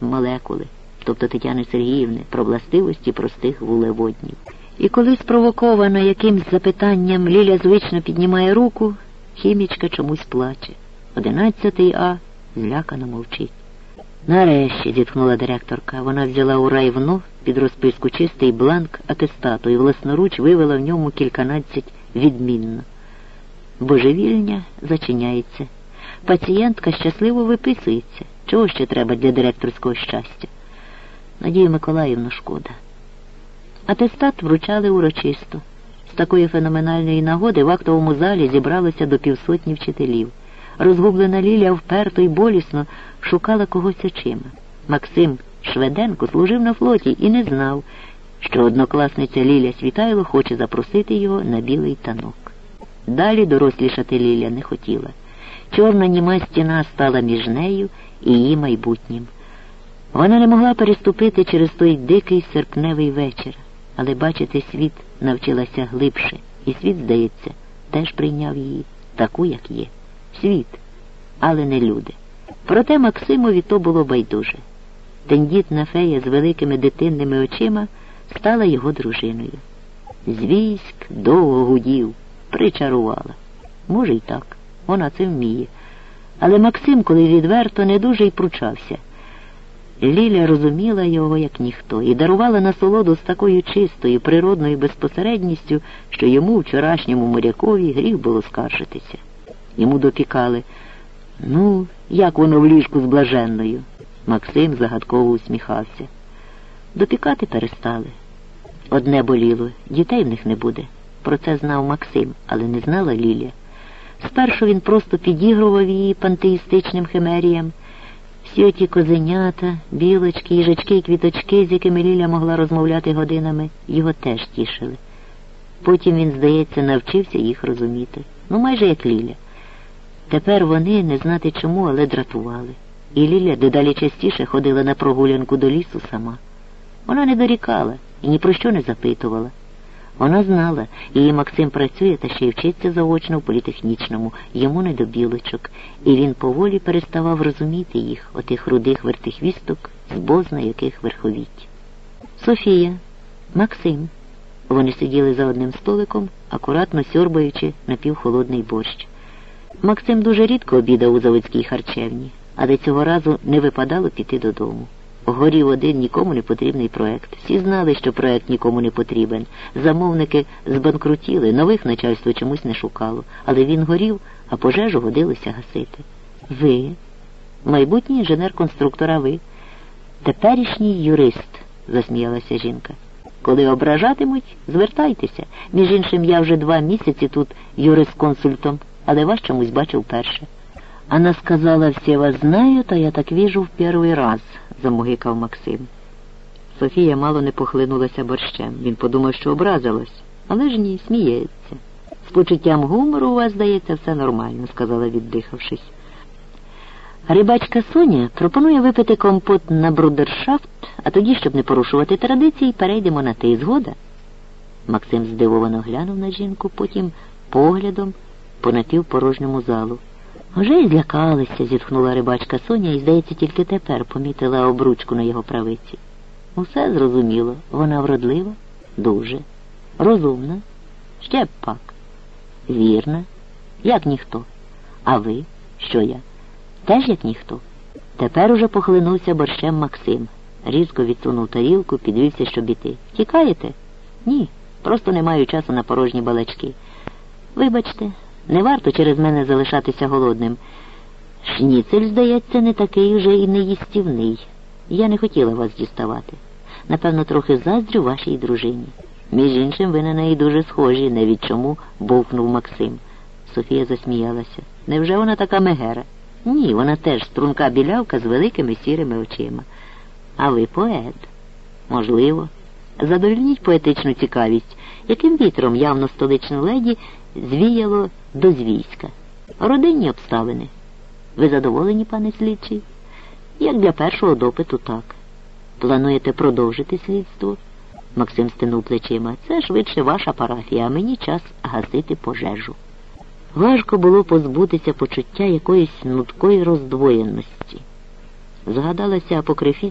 молекули, тобто Тетяни Сергіївни, про властивості простих вулеводнів. І коли спровокована якимсь запитанням Ліля звично піднімає руку, хімічка чомусь плаче. Одинадцятий А злякано мовчить. Нарешті, зітхнула директорка. Вона взяла у райвно під розписку чистий бланк атестату і власноруч вивела в ньому кільканадцять відмінно. Божевільня зачиняється. Пацієнтка щасливо виписується. Чого ще треба для директорського щастя? Надію Миколаївну шкода. Атестат вручали урочисто. З такої феноменальної нагоди в актовому залі зібралося до півсотні вчителів. Розгублена Лілія вперто й болісно шукала когось очима. Максим Шведенко служив на флоті і не знав, що однокласниця Ліля Світайло хоче запросити його на білий танок. Далі дорослішати Ліля не хотіла. Чорна німа стіна стала між нею і її майбутнім. Вона не могла переступити через той дикий серпневий вечір, але бачити світ навчилася глибше, і світ, здається, теж прийняв її таку, як є. Світ, але не люди. Проте Максимові то було байдуже. Тендітна фея з великими дитинними очима стала його дружиною. З військ довго гудів, причарувала. Може, й так, вона це вміє. Але Максим, коли відверто, не дуже й пручався. Ліля розуміла його, як ніхто, і дарувала насолоду з такою чистою, природною безпосередністю, що йому, вчорашньому морякові, гріх було скаржитися. Йому допікали. Ну, як воно в ліжку з блаженною? Максим загадково усміхався. Допікати перестали. Одне боліло, дітей в них не буде. Про це знав Максим, але не знала Ліля. Спершу він просто підігрував її пантеїстичним химеріям. Всі оті козенята, білочки, їжачки і квіточки, з якими Ліля могла розмовляти годинами, його теж тішили. Потім він, здається, навчився їх розуміти. Ну, майже як Ліля. Тепер вони, не знати чому, але дратували. І Ліля дедалі частіше ходила на прогулянку до лісу сама. Вона не дорікала і ні про що не запитувала. Вона знала, її Максим працює та ще й вчиться заочно в політехнічному, йому не до білочок, і він поволі переставав розуміти їх, отих рудих вертихвісток, з бозна яких верховіть. Софія, Максим. Вони сиділи за одним столиком, акуратно сьорбаючи напівхолодний борщ. Максим дуже рідко обідав у заводській харчевні, але цього разу не випадало піти додому. Горів один нікому не потрібний проект. Всі знали, що проект нікому не потрібен. Замовники збанкрутіли, нових начальство чомусь не шукало, але він горів, а пожежу годилося гасити. Ви, майбутній інженер конструктора, ви, теперішній юрист, засміялася жінка. Коли ображатимуть, звертайтеся. Між іншим, я вже два місяці тут юрисконсультом, але вас чомусь бачив перше. Она сказала, все вас знают, а я так вижу в перший раз, замугикав Максим. Софія мало не похлинулася борщем. Він подумав, що образилась, але ж ні, сміється. З почуттям гумору у вас, здається, все нормально, сказала, віддихавшись. Рибачка Соня пропонує випити компот на брудершафт, а тоді, щоб не порушувати традиції, перейдемо на ти згода. Максим здивовано глянув на жінку, потім поглядом по напівпорожньому залу. Вже й злякалися, зітхнула рибачка Соня і, здається, тільки тепер помітила обручку на його правиці. Усе зрозуміло. Вона вродлива, дуже, розумна, ще б пак, вірна, як ніхто. А ви, що я? Теж як ніхто. Тепер уже похлинувся борщем Максим. Різко відсунув тарілку, підвівся, щоб іти. Тікаєте? Ні, просто не маю часу на порожні балачки. Вибачте, не варто через мене залишатися голодним. Шніцель, здається, не такий вже і неїстівний. Я не хотіла вас діставати. Напевно, трохи заздрю вашій дружині. Між іншим, ви на неї дуже схожі, не від чому бовкнув Максим. Софія засміялася. Невже вона така мегера? Ні, вона теж струнка білявка з великими сірими очима. А ви поет. Можливо. Задовільніть поетичну цікавість, яким вітром явно столичну леді звіяло до звійська. Родинні обставини. Ви задоволені, пане слідчий? Як для першого допиту, так. Плануєте продовжити слідство? Максим стинув плечима. Це швидше ваша парафія, а мені час гасити пожежу. Важко було позбутися почуття якоїсь нудкої роздвоєності. Згадалася апокрифічна